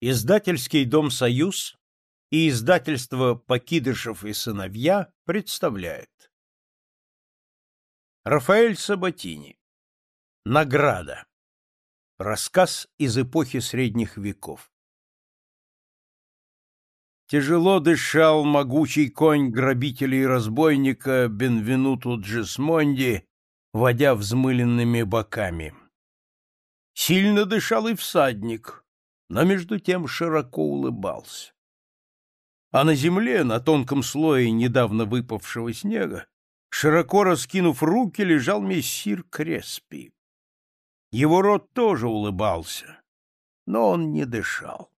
Издательский дом «Союз» и издательство «Покидышев и сыновья» представляет. Рафаэль Сабатини. Награда. Рассказ из эпохи средних веков. Тяжело дышал могучий конь грабителя и разбойника Бенвенуту Джесмонди, водя взмыленными боками. Сильно дышал и всадник, но между тем широко улыбался. А на земле, на тонком слое недавно выпавшего снега, широко раскинув руки, лежал мессир Креспи. Его рот тоже улыбался, но он не дышал.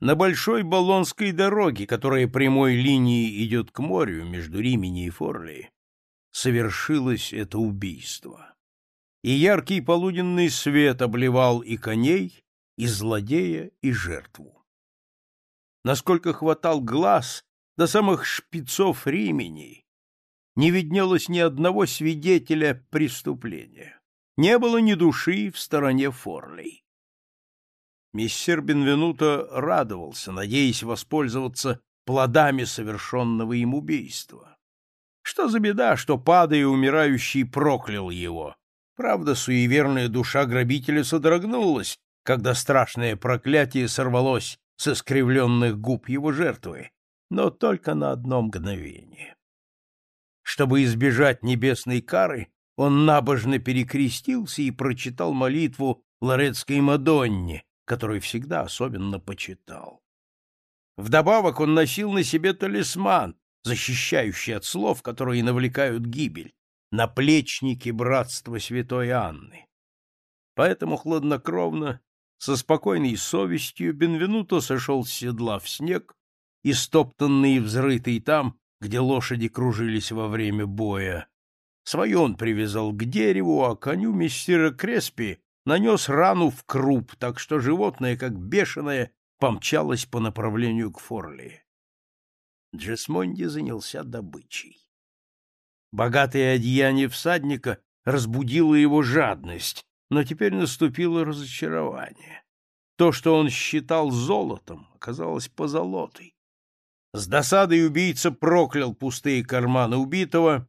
На большой Болонской дороге, которая прямой линией идет к морю между Римени и Форли, совершилось это убийство. И яркий полуденный свет обливал и коней, и злодея, и жертву. Насколько хватал глаз до самых шпицов Римени, не виднелось ни одного свидетеля преступления. Не было ни души в стороне Форлей. Мессер Бенвенуто радовался, надеясь воспользоваться плодами совершенного им убийства. Что за беда, что, падая, умирающий проклял его? Правда, суеверная душа грабителя содрогнулась, когда страшное проклятие сорвалось с искривленных губ его жертвы, но только на одно мгновение. Чтобы избежать небесной кары, он набожно перекрестился и прочитал молитву Лорецкой Мадонне, которую всегда особенно почитал. Вдобавок он носил на себе талисман, защищающий от слов, которые навлекают гибель, наплечники братства святой Анны. Поэтому хладнокровно со спокойной совестью Бенвенуто сошел с седла в снег, истоптанный и взрытый там, где лошади кружились во время боя. Свое он привязал к дереву, а коню мессира Креспи нанес рану в круп, так что животное, как бешеное, помчалось по направлению к Форли. Джесмонди занялся добычей. Богатое одеяние всадника разбудило его жадность, но теперь наступило разочарование. То, что он считал золотом, оказалось позолотой. С досадой убийца проклял пустые карманы убитого,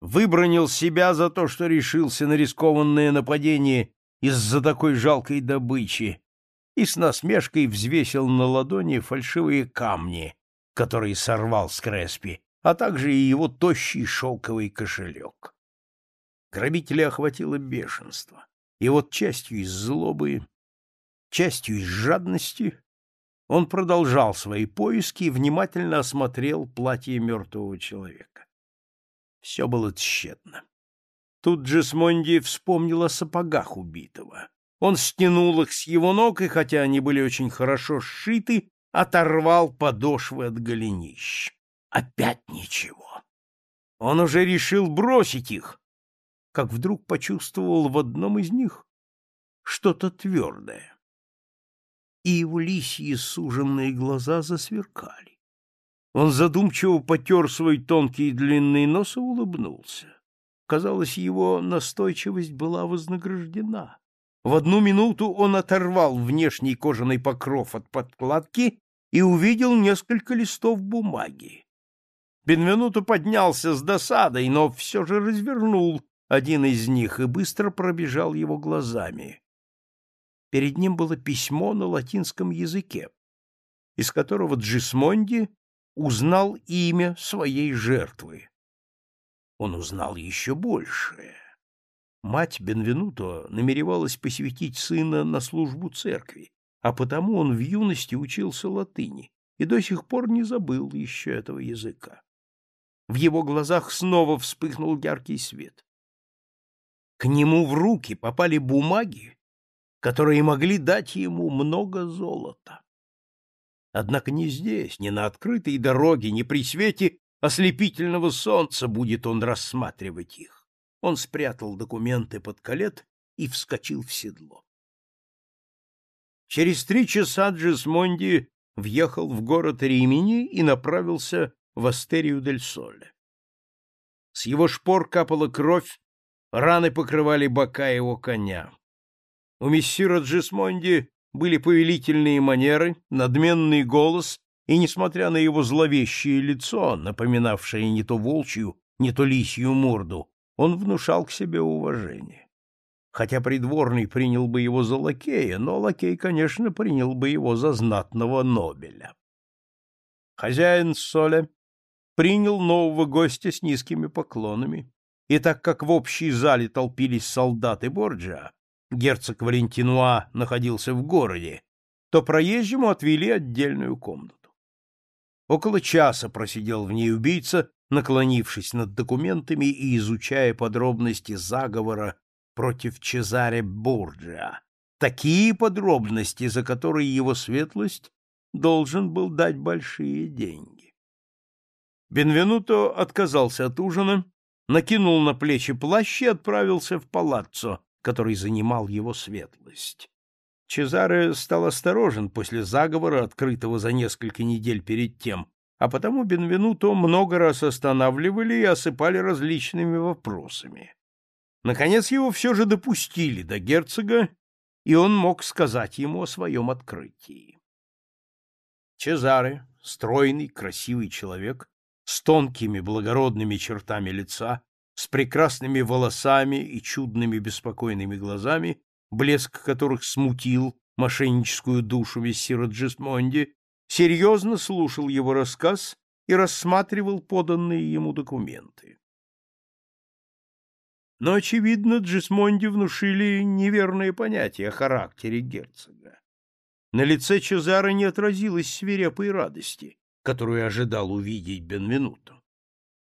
выбронил себя за то, что решился на рискованное нападение из-за такой жалкой добычи, и с насмешкой взвесил на ладони фальшивые камни, которые сорвал с Креспи, а также и его тощий шелковый кошелек. Грабителя охватило бешенство. И вот частью из злобы, частью из жадности он продолжал свои поиски и внимательно осмотрел платье мертвого человека. Все было тщетно. Тут Джесмонди вспомнил о сапогах убитого. Он стянул их с его ног, и хотя они были очень хорошо сшиты, оторвал подошвы от голенищ. Опять ничего. Он уже решил бросить их, как вдруг почувствовал в одном из них что-то твердое. И его лисьи суженные глаза засверкали. Он задумчиво потер свой тонкий и длинный нос и улыбнулся. Казалось, его настойчивость была вознаграждена. В одну минуту он оторвал внешний кожаный покров от подкладки и увидел несколько листов бумаги. Бенвенуто поднялся с досадой, но все же развернул один из них и быстро пробежал его глазами. Перед ним было письмо на латинском языке, из которого Джисмонди узнал имя своей жертвы. Он узнал еще большее. Мать Бенвенуто намеревалась посвятить сына на службу церкви, а потому он в юности учился латыни и до сих пор не забыл еще этого языка. В его глазах снова вспыхнул яркий свет. К нему в руки попали бумаги, которые могли дать ему много золота. Однако не здесь, не на открытой дороге, не при свете ослепительного солнца будет он рассматривать их. Он спрятал документы под колет и вскочил в седло. Через три часа Джесмонди въехал в город Римини и направился в Астерию дель Соле. С его шпор капала кровь Раны покрывали бока его коня. У мессира Джисмонди были повелительные манеры, надменный голос, и, несмотря на его зловещее лицо, напоминавшее не то волчью, не то лисью морду, он внушал к себе уважение. Хотя придворный принял бы его за лакея, но лакей, конечно, принял бы его за знатного Нобеля. Хозяин Соля принял нового гостя с низкими поклонами, и так как в общей зале толпились солдаты Борджиа, герцог Валентинуа находился в городе, то проезжему отвели отдельную комнату. Около часа просидел в ней убийца, наклонившись над документами и изучая подробности заговора против Чезаре Борджиа. Такие подробности, за которые его светлость должен был дать большие деньги. Бенвенуто отказался от ужина, накинул на плечи плащ и отправился в палаццо, который занимал его светлость. Чезаре стал осторожен после заговора, открытого за несколько недель перед тем, а потому Бенвенуто много раз останавливали и осыпали различными вопросами. Наконец его все же допустили до герцога, и он мог сказать ему о своем открытии. Чезаре, стройный, красивый человек, с тонкими благородными чертами лица, с прекрасными волосами и чудными беспокойными глазами, блеск которых смутил мошенническую душу мессира Джесмонди, серьезно слушал его рассказ и рассматривал поданные ему документы. Но, очевидно, Джесмонди внушили неверные понятия о характере герцога. На лице Чезаро не отразилось свирепой радости, которую ожидал увидеть Бенвенуто.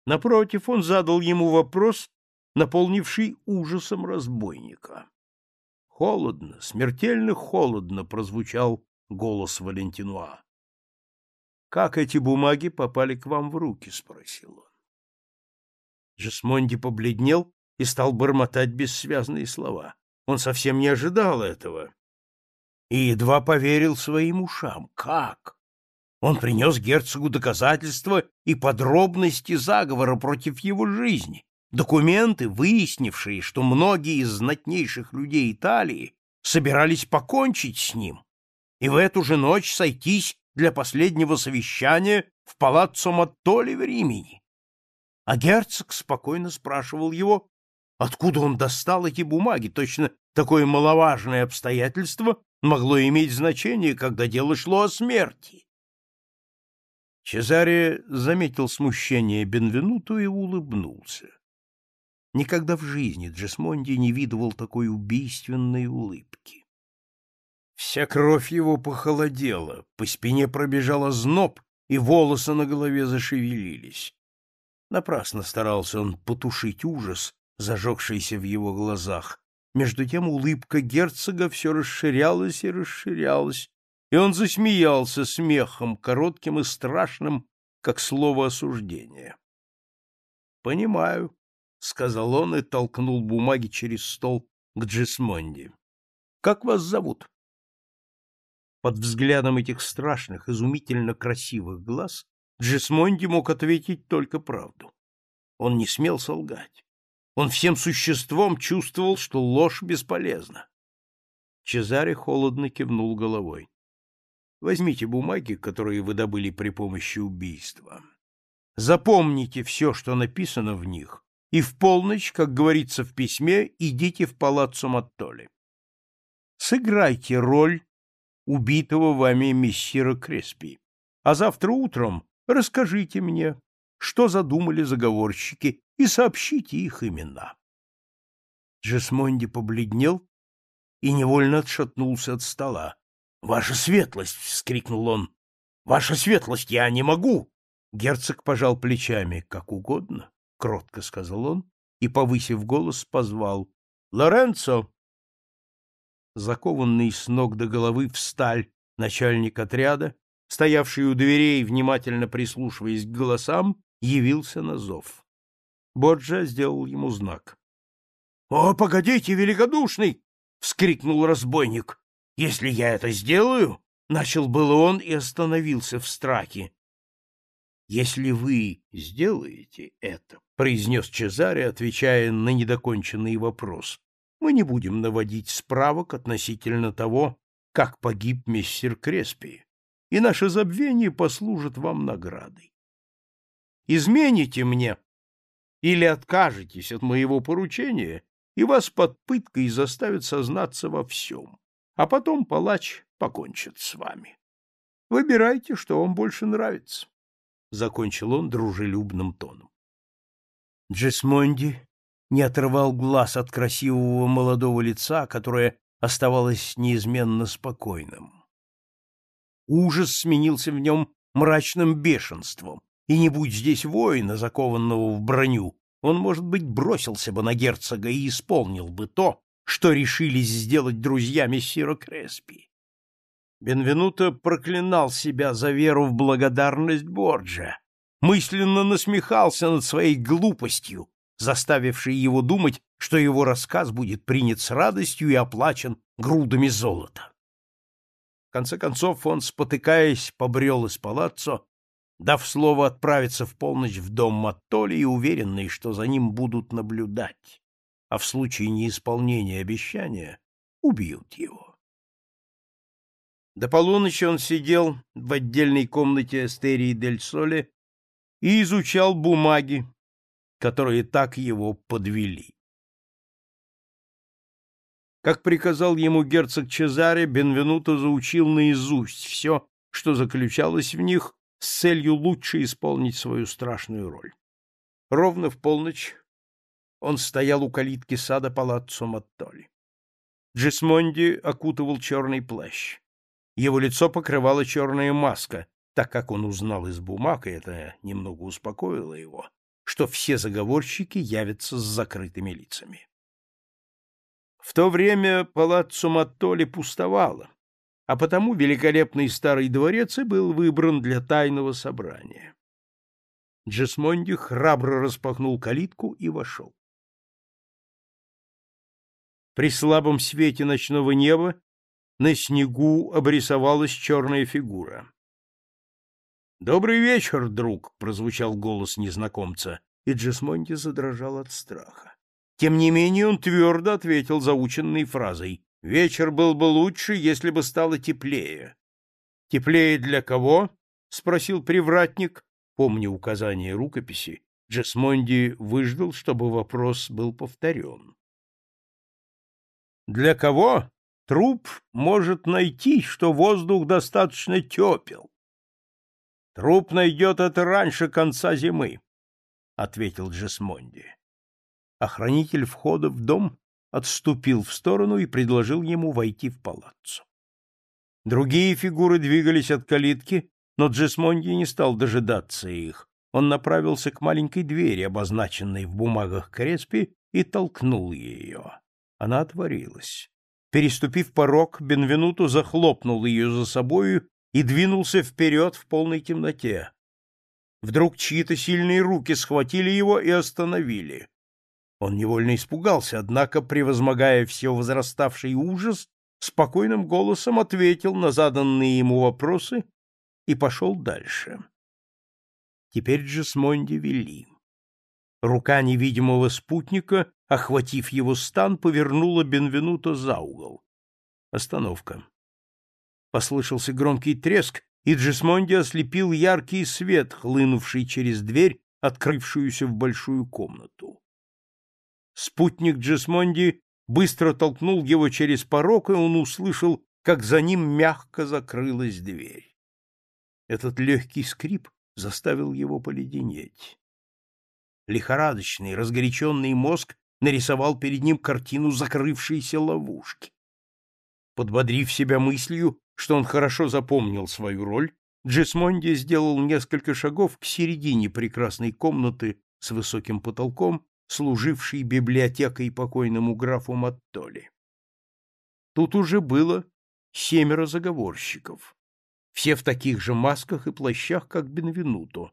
Напротив, он задал ему вопрос, наполнивший ужасом разбойника. Холодно, смертельно холодно прозвучал голос Валентинуа. Как эти бумаги попали к вам в руки? спросил он. Джесмонди побледнел и стал бормотать бессвязные слова. Он совсем не ожидал этого и едва поверил своим ушам. Как? Он принес герцогу доказательства и подробности заговора против его жизни, Документы, выяснившие, что многие из знатнейших людей Италии собирались покончить с ним и в эту же ночь сойтись для последнего совещания в палаццо Маттоли в Римени. А герцог спокойно спрашивал его, откуда он достал эти бумаги, точно такое маловажное обстоятельство могло иметь значение, когда дело шло о смерти. Чезаре заметил смущение Бенвенуту и улыбнулся. Никогда в жизни Джесмонди не видывал такой убийственной улыбки. Вся кровь его похолодела, по спине пробежала зноб, и волосы на голове зашевелились. Напрасно старался он потушить ужас, зажегшийся в его глазах. Между тем улыбка герцога все расширялась и расширялась, и он засмеялся смехом, коротким и страшным, как слово осуждения. — Понимаю, — сказал он и толкнул бумаги через стол к Джесмонди. — Как вас зовут? Под взглядом этих страшных, изумительно красивых глаз Джесмонди мог ответить только правду. Он не смел солгать. Он всем существом чувствовал, что ложь бесполезна. Чезаре холодно кивнул головой. — Возьмите бумаги, которые вы добыли при помощи убийства. Запомните все, что написано в них, и в полночь, как говорится в письме, идите в палаццо Маттоли. Сыграйте роль убитого вами мессира Креспи, а завтра утром расскажите мне, что задумали заговорщики, и сообщите их имена. Джесмонди побледнел и невольно отшатнулся от стола. — Ваша светлость! — вскрикнул он. — Ваша светлость, я не могу! Герцог пожал плечами. — Как угодно кротко сказал он и, повысив голос, позвал «Лоренцо!». Закованный с ног до головы в сталь начальник отряда, стоявший у дверей, внимательно прислушиваясь к голосам, явился на зов. Боджа сделал ему знак. — О, погодите, великодушный! — вскрикнул разбойник. — Если я это сделаю... — начал было он и остановился в страхе. — Если вы сделаете это, произнес Чезаре, отвечая на недоконченный вопрос. Мы не будем наводить справок относительно того, как погиб мистер Креспи, и наше забвение послужит вам наградой. Измените мне или откажетесь от моего поручения, и вас под пыткой заставят сознаться во всем, а потом палач покончит с вами. Выбирайте, что вам больше нравится, — закончил он дружелюбным тоном. Джесмонди не отрывал глаз от красивого молодого лица, которое оставалось неизменно спокойным. Ужас сменился в нем мрачным бешенством, и не будь здесь воина, закованного в броню, он, может быть, бросился бы на герцога и исполнил бы то, что решились сделать друзья мессира Креспи. Бенвенуто проклинал себя за веру в благодарность Борджа, мысленно насмехался над своей глупостью, заставившей его думать, что его рассказ будет принят с радостью и оплачен грудами золота. В конце концов он, спотыкаясь, побрел из палаццо, дав слово отправиться в полночь в дом Маттоли и уверенный, что за ним будут наблюдать, а в случае неисполнения обещания убьют его. До полуночи он сидел в отдельной комнате Астерии дель Соле и изучал бумаги, которые так его подвели. Как приказал ему герцог Чезаре, Бенвенуто заучил наизусть все, что заключалось в них, с целью лучше исполнить свою страшную роль. Ровно в полночь он стоял у калитки сада палаццо Маттоли. Джесмонди окутывал черный плащ. Его лицо покрывала черная маска, так как он узнал из бумаг, и это немного успокоило его, что все заговорщики явятся с закрытыми лицами. В то время палаццо Маттоли пустовало, а потому великолепный старый дворец и был выбран для тайного собрания. Джесмонди храбро распахнул калитку и вошел. При слабом свете ночного неба на снегу обрисовалась черная фигура. «Добрый вечер, друг!» — прозвучал голос незнакомца, и Джесмонди задрожал от страха. Тем не менее он твердо ответил заученной фразой «Вечер был бы лучше, если бы стало теплее». «Теплее для кого?» — спросил привратник. Помня указание рукописи, Джесмонди выждал, чтобы вопрос был повторен. «Для кого? Труп может найти, что воздух достаточно тепел. Труп найдет это раньше конца зимы», — ответил Джесмонди. Охранитель входа в дом отступил в сторону и предложил ему войти в палаццо. Другие фигуры двигались от калитки, но Джесмонди не стал дожидаться их. Он направился к маленькой двери, обозначенной в бумагах Креспи, и толкнул ее. Она отворилась. Переступив порог, Бенвенуту захлопнул ее за собою и двинулся вперед в полной темноте. Вдруг чьи-то сильные руки схватили его и остановили. Он невольно испугался, однако, превозмогая все возраставший ужас, спокойным голосом ответил на заданные ему вопросы и пошел дальше. Теперь же Смонди вели. Рука невидимого спутника, охватив его стан, повернула Бенвенуто за угол. Остановка. Послышался громкий треск, и Джесмонди ослепил яркий свет, хлынувший через дверь, открывшуюся в большую комнату. Спутник Джесмонди быстро толкнул его через порог, и он услышал, как за ним мягко закрылась дверь. Этот легкий скрип заставил его поледенеть. Лихорадочный, разгоряченный мозг нарисовал перед ним картину закрывшейся ловушки. Подбодрив себя мыслью, что он хорошо запомнил свою роль, Джесмонди сделал несколько шагов к середине прекрасной комнаты с высоким потолком служивший библиотекой покойному графу Маттоли. Тут уже было семеро заговорщиков, все в таких же масках и плащах, как Бенвенуто,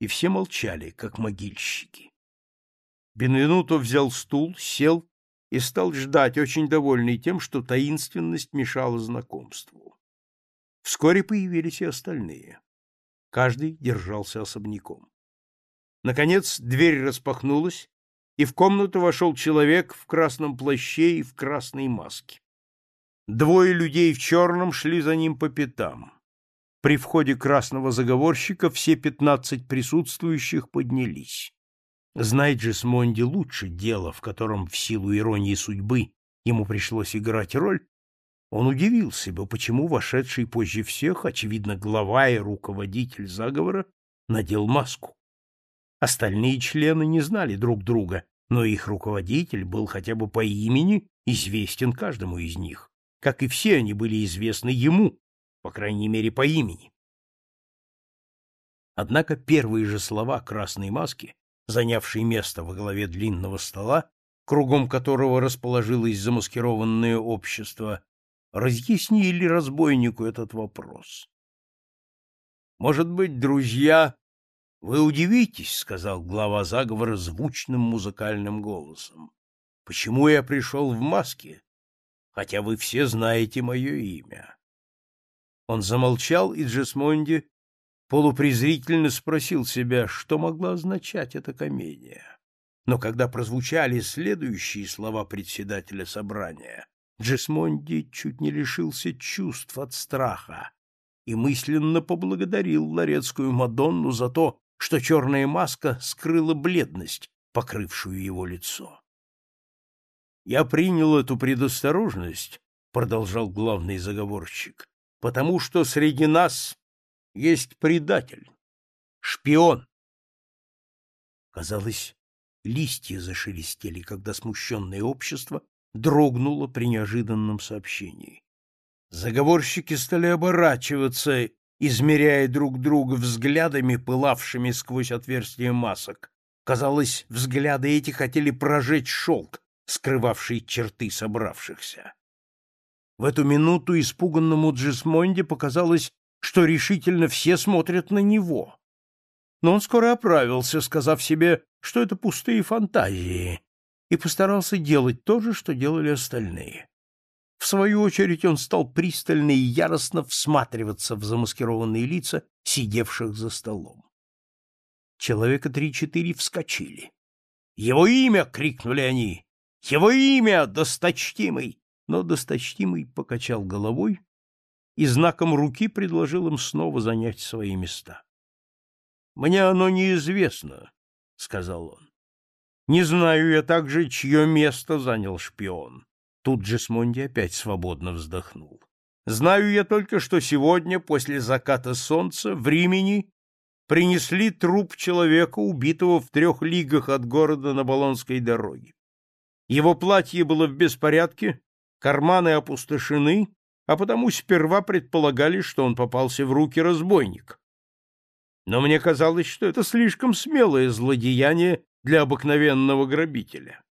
и все молчали, как могильщики. Бенвенуто взял стул, сел и стал ждать, очень довольный тем, что таинственность мешала знакомству. Вскоре появились и остальные. Каждый держался особняком. Наконец дверь распахнулась, и в комнату вошел человек в красном плаще и в красной маске. Двое людей в черном шли за ним по пятам. При входе красного заговорщика все пятнадцать присутствующих поднялись. Знает же лучше дело, в котором в силу иронии судьбы ему пришлось играть роль, он удивился бы, почему вошедший позже всех, очевидно, глава и руководитель заговора, надел маску. Остальные члены не знали друг друга, но их руководитель был хотя бы по имени известен каждому из них, как и все они были известны ему, по крайней мере, по имени. Однако первые же слова красной маски, занявшей место во главе длинного стола, кругом которого расположилось замаскированное общество, разъяснили разбойнику этот вопрос. «Может быть, друзья, вы удивитесь, — сказал глава заговора звучным музыкальным голосом, — почему я пришел в маске, хотя вы все знаете мое имя?» Он замолчал, и Джесмонди полупрезрительно спросил себя, что могла означать эта комедия. Но когда прозвучали следующие слова председателя собрания, Джесмонди чуть не лишился чувств от страха и мысленно поблагодарил Ларецкую Мадонну за то, что черная маска скрыла бледность, покрывшую его лицо. «Я принял эту предосторожность», — продолжал главный заговорщик, «потому что среди нас есть предатель, шпион». Казалось, листья зашелестели, когда смущенное общество дрогнула при неожиданном сообщении. Заговорщики стали оборачиваться, измеряя друг друга взглядами, пылавшими сквозь отверстия масок. Казалось, взгляды эти хотели прожечь шелк, скрывавший черты собравшихся. В эту минуту испуганному Джисмонде показалось, что решительно все смотрят на него. Но он скоро оправился, сказав себе, что это пустые фантазии, и постарался делать то же, что делали остальные. В свою очередь он стал пристально и яростно всматриваться в замаскированные лица, сидевших за столом. Человека три-четыре вскочили. «Его имя!» — крикнули они. «Его имя, досточтимый!» Но досточтимый покачал головой и знаком руки предложил им снова занять свои места. «Мне оно неизвестно», — сказал он. Не знаю я также, чье место занял шпион. Тут же Смонди опять свободно вздохнул. Знаю я только, что сегодня, после заката солнца, в Римени принесли труп человека, убитого в трех лигах от города на Болонской дороге. Его платье было в беспорядке, карманы опустошены, а потому сперва предполагали, что он попался в руки разбойник. Но мне казалось, что это слишком смелое злодеяние для обыкновенного грабителя.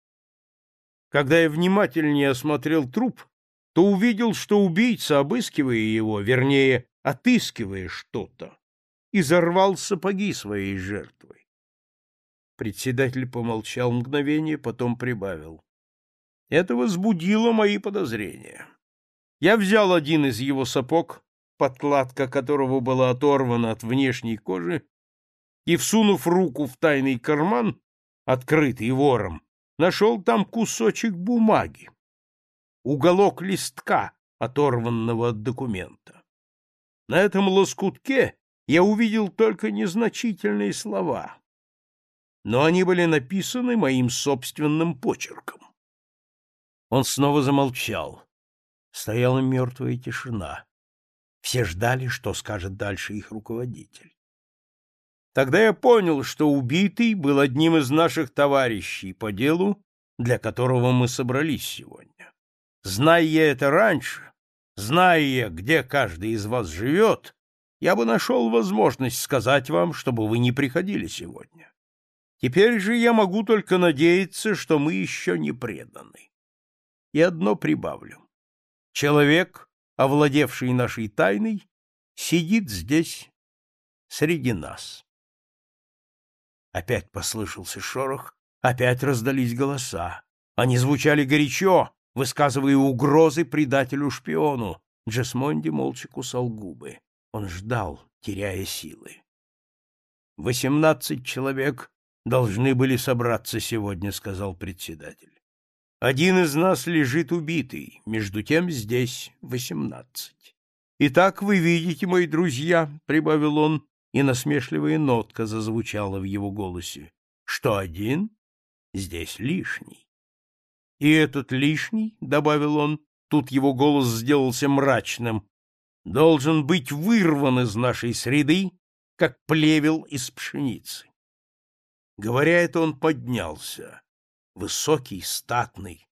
Когда я внимательнее осмотрел труп, то увидел, что убийца, обыскивая его, вернее, отыскивая что-то, изорвал сапоги своей жертвой. Председатель помолчал мгновение, потом прибавил. Это возбудило мои подозрения. Я взял один из его сапог, подкладка которого была оторвана от внешней кожи, и, всунув руку в тайный карман, открытый вором, нашел там кусочек бумаги, уголок листка, оторванного от документа. На этом лоскутке я увидел только незначительные слова, но они были написаны моим собственным почерком. Он снова замолчал. Стояла мертвая тишина. Все ждали, что скажет дальше их руководитель. Тогда я понял, что убитый был одним из наших товарищей по делу, для которого мы собрались сегодня. Зная я это раньше, зная я, где каждый из вас живет, я бы нашел возможность сказать вам, чтобы вы не приходили сегодня. Теперь же я могу только надеяться, что мы еще не преданы. И одно прибавлю. Человек, овладевший нашей тайной, сидит здесь среди нас. Опять послышался шорох, опять раздались голоса. Они звучали горячо, высказывая угрозы предателю-шпиону. Джесмонди молча кусал губы. Он ждал, теряя силы. «Восемнадцать человек должны были собраться сегодня», — сказал председатель. Один из нас лежит убитый, между тем здесь восемнадцать. Итак, вы видите, мои друзья, — прибавил он, и насмешливая нотка зазвучала в его голосе, — что один здесь лишний. И этот лишний, — добавил он, тут его голос сделался мрачным, — должен быть вырван из нашей среды, как плевел из пшеницы. Говоря это, он поднялся высокий, статный,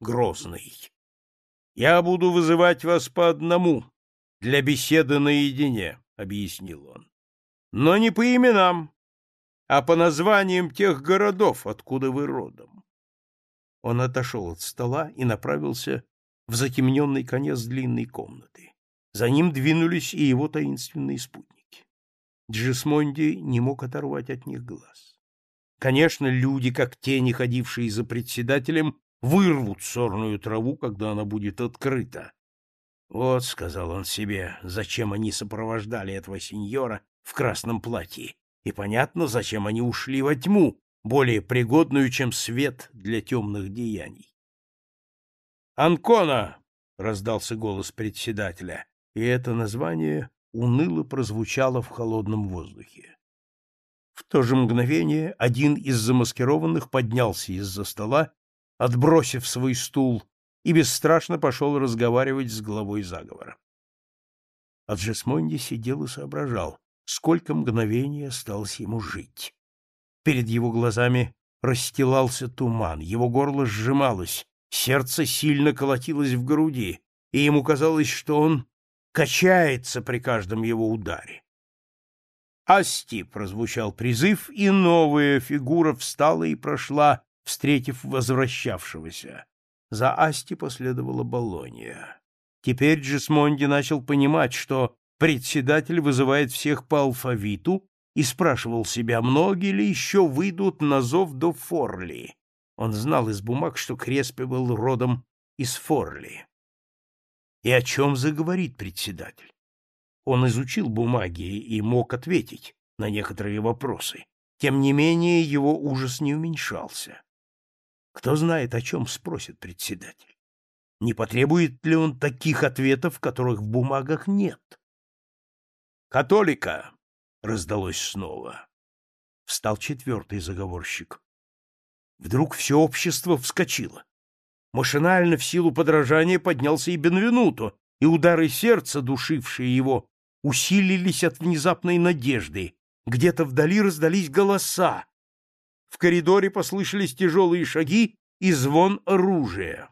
грозный. «Я буду вызывать вас по одному, для беседы наедине», — объяснил он. «Но не по именам, а по названиям тех городов, откуда вы родом». Он отошел от стола и направился в затемненный конец длинной комнаты. За ним двинулись и его таинственные спутники. Джисмонди не мог оторвать от них глаз. Конечно, люди, как тени, ходившие за председателем, вырвут сорную траву, когда она будет открыта. Вот, — сказал он себе, — зачем они сопровождали этого сеньора в красном платье, и понятно, зачем они ушли во тьму, более пригодную, чем свет для темных деяний. «Анкона!» — раздался голос председателя, и это название уныло прозвучало в холодном воздухе. В то же мгновение один из замаскированных поднялся из-за стола, отбросив свой стул, и бесстрашно пошел разговаривать с главой заговора. Аджесмонди сидел и соображал, сколько мгновений осталось ему жить. Перед его глазами расстилался туман, его горло сжималось, сердце сильно колотилось в груди, и ему казалось, что он качается при каждом его ударе. «Асти!» — прозвучал призыв, и новая фигура встала и прошла, встретив возвращавшегося. За Асти последовала Болония. Теперь Джесмонди начал понимать, что председатель вызывает всех по алфавиту и спрашивал себя, многие ли еще выйдут на зов до Форли. Он знал из бумаг, что Креспи был родом из Форли. И о чем заговорит председатель? Он изучил бумаги и мог ответить на некоторые вопросы. Тем не менее, его ужас не уменьшался. Кто знает, о чем спросит председатель? Не потребует ли он таких ответов, которых в бумагах нет? «Католика!» — раздалось снова. Встал четвертый заговорщик. Вдруг все общество вскочило. Машинально в силу подражания поднялся и Бенвенуто, и удары сердца, душившие его, усилились от внезапной надежды. Где-то вдали раздались голоса. В коридоре послышались тяжелые шаги и звон оружия.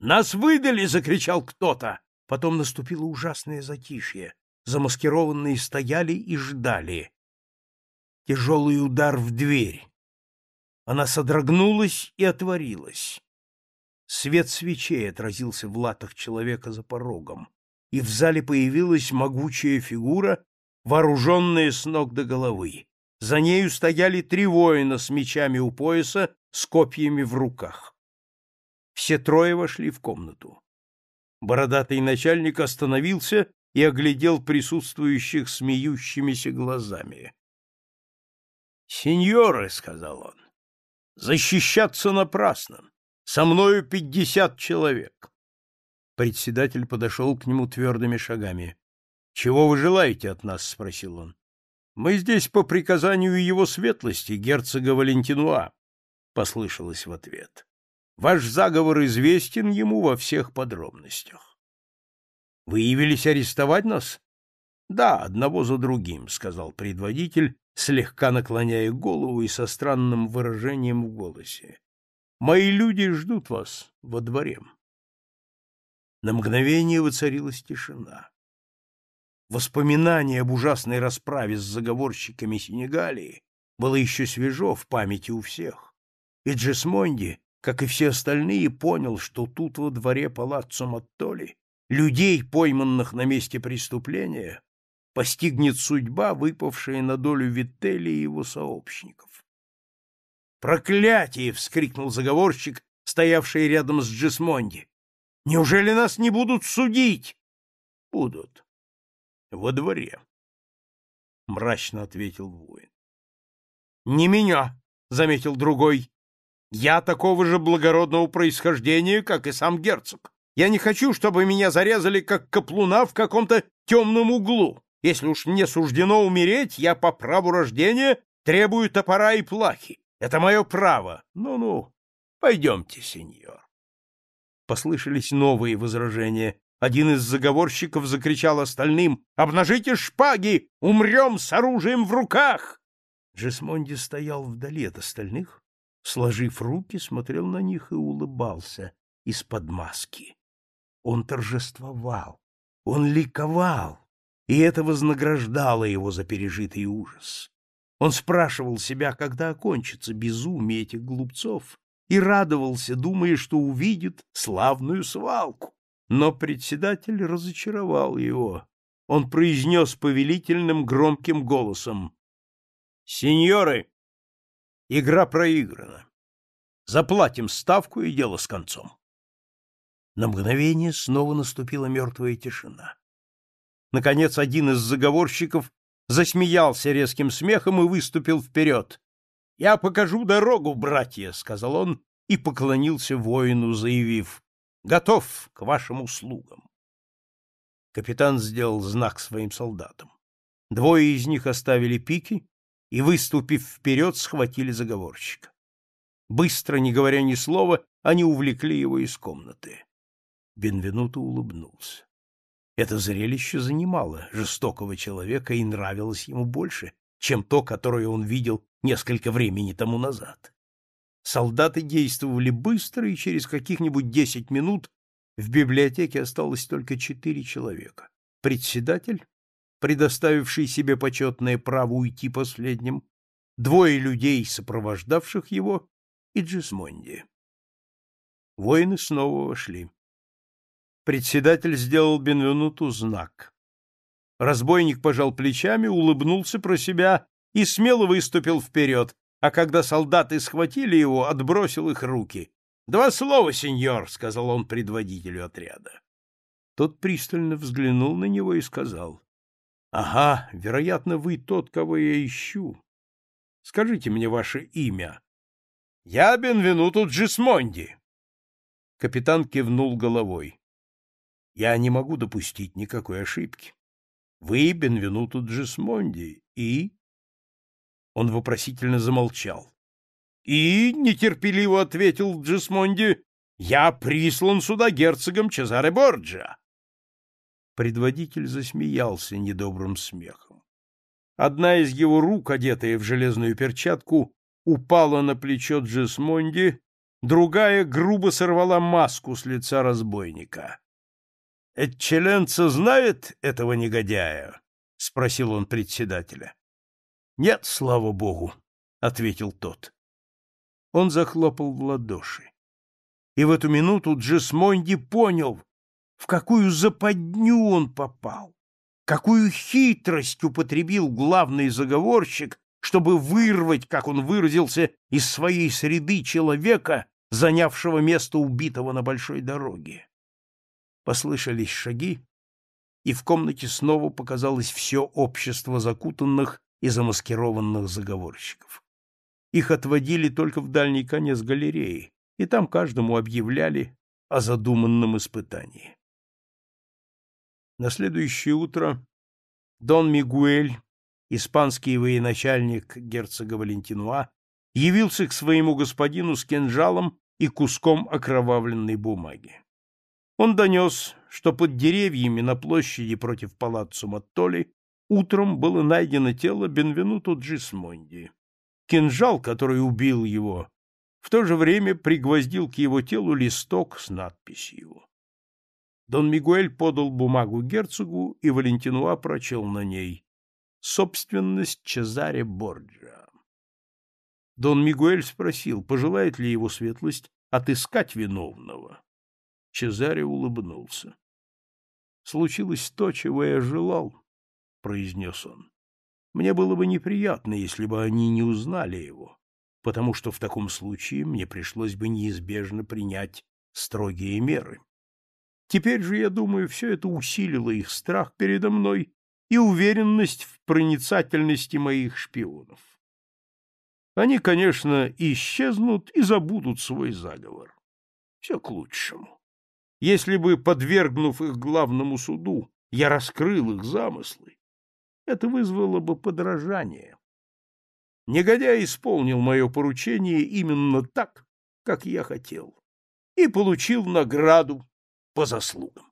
«Нас выдали!» — закричал кто-то. Потом наступило ужасное затишье. Замаскированные стояли и ждали. Тяжелый удар в дверь. Она содрогнулась и отворилась. Свет свечей отразился в латах человека за порогом и в зале появилась могучая фигура, вооруженная с ног до головы. За нею стояли три воина с мечами у пояса, с копьями в руках. Все трое вошли в комнату. Бородатый начальник остановился и оглядел присутствующих смеющимися глазами. «Сеньоры», — сказал он, — «защищаться напрасно. Со мною пятьдесят человек. Председатель подошел к нему твердыми шагами. — Чего вы желаете от нас? — спросил он. — Мы здесь по приказанию его светлости, герцога Валентинуа, — послышалось в ответ. — Ваш заговор известен ему во всех подробностях. — Вы явились арестовать нас? — Да, одного за другим, — сказал предводитель, слегка наклоняя голову и со странным выражением в голосе. — Мои люди ждут вас во дворе. На мгновение воцарилась тишина. Воспоминание об ужасной расправе с заговорщиками Сенегалии было еще свежо в памяти у всех. И Джесмонди, как и все остальные, понял, что тут во дворе палаццо Маттоли людей, пойманных на месте преступления, постигнет судьба, выпавшая на долю Вителли и его сообщников. «Проклятие!» — вскрикнул заговорщик, стоявший рядом с Джесмонди. Неужели нас не будут судить? Будут. Во дворе. Мрачно ответил воин. Не меня, заметил другой. Я такого же благородного происхождения, как и сам герцог. Я не хочу, чтобы меня зарезали, как каплуна в каком-то темном углу. Если уж мне суждено умереть, я по праву рождения требую топора и плахи. Это мое право. Ну-ну, пойдемте, сеньор. Послышались новые возражения. Один из заговорщиков закричал остальным «Обнажите шпаги! Умрем с оружием в руках!» Джесмонди стоял вдали от остальных, сложив руки, смотрел на них и улыбался из-под маски. Он торжествовал, он ликовал, и это вознаграждало его за пережитый ужас. Он спрашивал себя, когда окончится безумие этих глупцов, и радовался, думая, что увидит славную свалку. Но председатель разочаровал его. Он произнес повелительным громким голосом. — Сеньоры, игра проиграна. Заплатим ставку и дело с концом. На мгновение снова наступила мертвая тишина. Наконец один из заговорщиков засмеялся резким смехом и выступил вперед. — Я покажу дорогу, братья, — сказал он и поклонился воину, заявив. — Готов к вашим услугам. Капитан сделал знак своим солдатам. Двое из них оставили пики и, выступив вперед, схватили заговорщика. Быстро, не говоря ни слова, они увлекли его из комнаты. Бенвенуто улыбнулся. Это зрелище занимало жестокого человека и нравилось ему больше, чем то, которое он видел несколько времени тому назад. Солдаты действовали быстро, и через каких-нибудь десять минут в библиотеке осталось только четыре человека. Председатель, предоставивший себе почетное право уйти последним, двое людей, сопровождавших его, и Джисмонди. Воины снова вошли. Председатель сделал Бенвенуту знак. Разбойник пожал плечами, улыбнулся про себя и смело выступил вперед, а когда солдаты схватили его, отбросил их руки. — Два слова, сеньор, — сказал он предводителю отряда. Тот пристально взглянул на него и сказал. — Ага, вероятно, вы тот, кого я ищу. Скажите мне ваше имя. — Я Бенвенуту Джисмонди. Капитан кивнул головой. Я не могу допустить никакой ошибки. Вы Бенвенуту Джесмонди и... Он вопросительно замолчал. И, нетерпеливо ответил Джесмонди, я прислан сюда герцогом Чезаре Борджа. Предводитель засмеялся недобрым смехом. Одна из его рук, одетая в железную перчатку, упала на плечо Джесмонди, другая грубо сорвала маску с лица разбойника. Эчеленца знает этого негодяя? — спросил он председателя. — Нет, слава богу, — ответил тот. Он захлопал в ладоши. И в эту минуту Джесмонди понял, в какую западню он попал, какую хитрость употребил главный заговорщик, чтобы вырвать, как он выразился, из своей среды человека, занявшего место убитого на большой дороге. Послышались шаги, и в комнате снова показалось все общество закутанных и замаскированных заговорщиков. Их отводили только в дальний конец галереи, и там каждому объявляли о задуманном испытании. На следующее утро Дон Мигуэль, испанский военачальник герцога Валентинуа, явился к своему господину с кинжалом и куском окровавленной бумаги. Он донес, что под деревьями на площади против палаццо Маттоли утром было найдено тело Бенвенуто Джисмонди. Кинжал, который убил его, в то же время пригвоздил к его телу листок с надписью. Дон Мигуэль подал бумагу герцогу, и Валентинуа прочел на ней «Собственность Чезаре Борджа». Дон Мигуэль спросил, пожелает ли его светлость отыскать виновного. Чезаре улыбнулся. — Случилось то, чего я желал, — произнес он. — Мне было бы неприятно, если бы они не узнали его, потому что в таком случае мне пришлось бы неизбежно принять строгие меры. Теперь же, я думаю, все это усилило их страх передо мной и уверенность в проницательности моих шпионов. Они, конечно, исчезнут и забудут свой заговор. Все к лучшему. Если бы, подвергнув их главному суду, я раскрыл их замыслы, это вызвало бы подражание. Негодяй исполнил мое поручение именно так, как я хотел, и получил награду по заслугам.